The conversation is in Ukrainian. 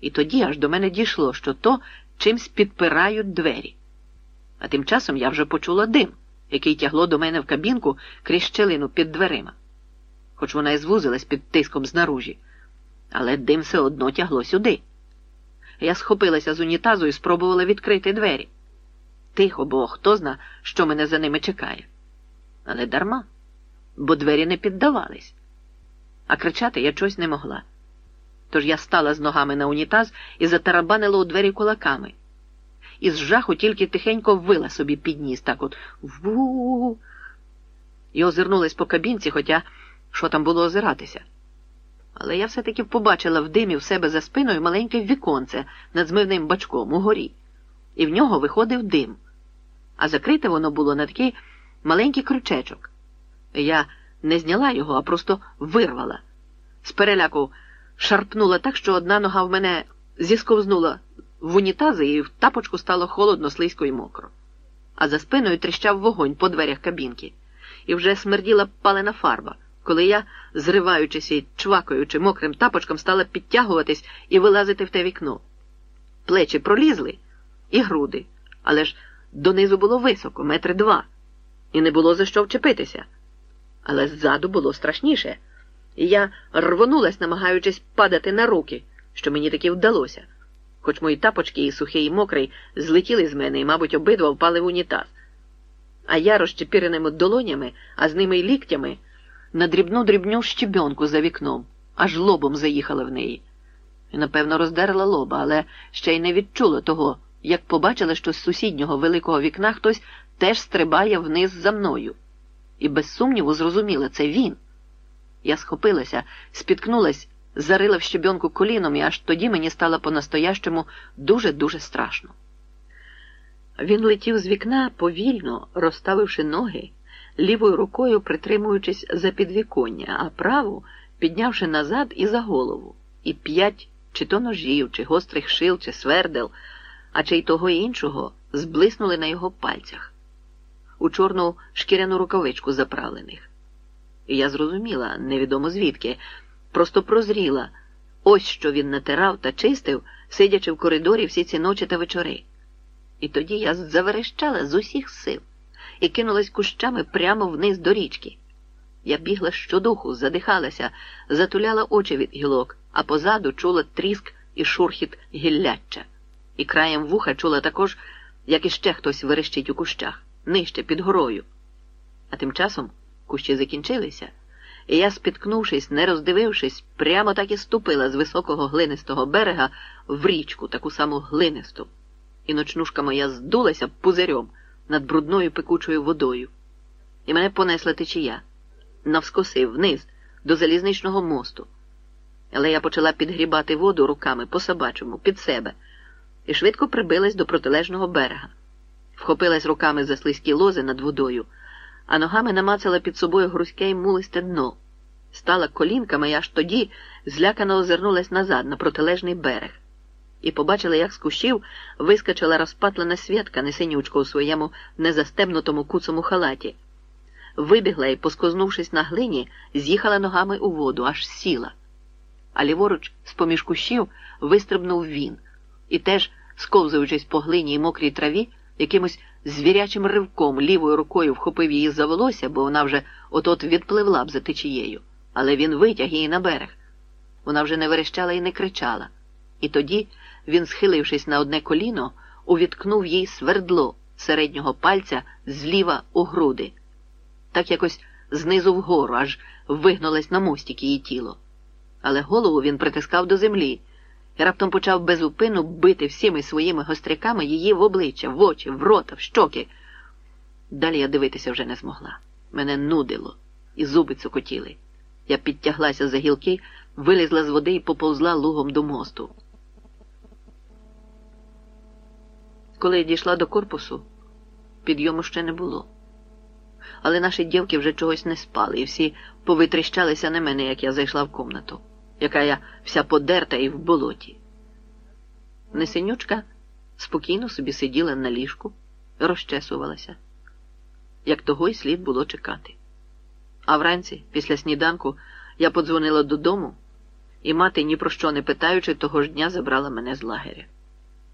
І тоді аж до мене дійшло, що то чимсь підпирають двері. А тим часом я вже почула дим, який тягло до мене в кабінку крізь щелину під дверима, хоч вона і звузилась під тиском знаружі, але дим все одно тягло сюди. Я схопилася з унітазу і спробувала відкрити двері. Тихо, бо хто зна, що мене за ними чекає. Але дарма, бо двері не піддавались, а кричати я чогось не могла. Тож я стала з ногами на унітаз і затарабанила у двері кулаками. І з жаху тільки тихенько вила собі під ніс, так от ву. І озирнулась по кабінці, хоча що там було озиратися. Але я все-таки побачила в димі в себе за спиною маленьке віконце над змивним бачком угорі, і в нього виходив дим. А закрите воно було на такий маленький крючечок. Я не зняла його, а просто вирвала. З переляку шарпнула так, що одна нога в мене зісковзнула в унітази, і в тапочку стало холодно, слизько і мокро. А за спиною тріщав вогонь по дверях кабінки, і вже смерділа палена фарба, коли я, зриваючись і чвакаючи мокрим тапочком, стала підтягуватись і вилазити в те вікно. Плечі пролізли і груди, але ж донизу було високо, метри два, і не було за що вчепитися. Але ззаду було страшніше, і я рвонулась, намагаючись падати на руки, що мені таки вдалося хоч мої тапочки і сухий, і мокрий злетіли з мене і, мабуть, обидва впали в унітаз. А я розчепіреними долонями, а з ними й ліктями, на дрібну дрібню щебенку за вікном, аж лобом заїхала в неї. І, напевно, роздерла лоба, але ще й не відчула того, як побачила, що з сусіднього великого вікна хтось теж стрибає вниз за мною. І без сумніву зрозуміла це він. Я схопилася, спіткнулась зарила в щебенку коліном, і аж тоді мені стало по-настоящому дуже-дуже страшно. Він летів з вікна повільно, розставивши ноги, лівою рукою притримуючись за підвіконня, а праву піднявши назад і за голову, і п'ять чи то ножів, чи гострих шил, чи свердел, а чи й того іншого зблиснули на його пальцях, у чорну шкіряну рукавичку заправлених. Я зрозуміла, невідомо звідки. Просто прозріла. Ось що він натирав та чистив, сидячи в коридорі всі ці ночі та вечори. І тоді я заверещала з усіх сил і кинулась кущами прямо вниз до річки. Я бігла щодуху, задихалася, затуляла очі від гілок, а позаду чула тріск і шурхіт гілляччя. І краєм вуха чула також, як іще хтось верещить у кущах, нижче під горою. А тим часом кущі закінчилися. І я, спіткнувшись, не роздивившись, прямо так і ступила з високого глинистого берега в річку, таку саму глинисту, і ночнушка моя здулася пузирьом над брудною пекучою водою. І мене понесла течія, навскоси вниз, до залізничного мосту. Але я почала підгрібати воду руками по собачому, під себе, і швидко прибилась до протилежного берега, вхопилась руками за слизькі лози над водою а ногами намацала під собою грузьке й мулисте дно. Стала колінками і аж тоді злякано озирнулась назад на протилежний берег. І побачила, як з кущів вискочила розпатлена святка несенючка у своєму незастебнутому куцому халаті. Вибігла і, поскознувшись на глині, з'їхала ногами у воду, аж сіла. А ліворуч, з поміж кущів, вистрибнув він і теж, сковзуючись по глині й мокрій траві, якимось звірячим ривком лівою рукою вхопив її за волосся, бо вона вже от-от відпливла б за течією, але він витяг її на берег. Вона вже не верещала і не кричала. І тоді він, схилившись на одне коліно, увіткнув їй свердло середнього пальця зліва у груди. Так якось знизу вгору, аж вигнулось на мостік її тіло. Але голову він притискав до землі і раптом почав безупину бити всіми своїми гостряками її в обличчя, в очі, в рота, в щоки. Далі я дивитися вже не змогла. Мене нудило, і зуби цокотіли. Я підтяглася за гілки, вилізла з води і поповзла лугом до мосту. Коли я дійшла до корпусу, підйому ще не було. Але наші дівки вже чогось не спали, і всі повитріщалися на мене, як я зайшла в комнату яка я вся подерта і в болоті. Несенючка спокійно собі сиділа на ліжку, розчесувалася, як того й слід було чекати. А вранці, після сніданку, я подзвонила додому і мати, ні про що не питаючи, того ж дня забрала мене з лагеря.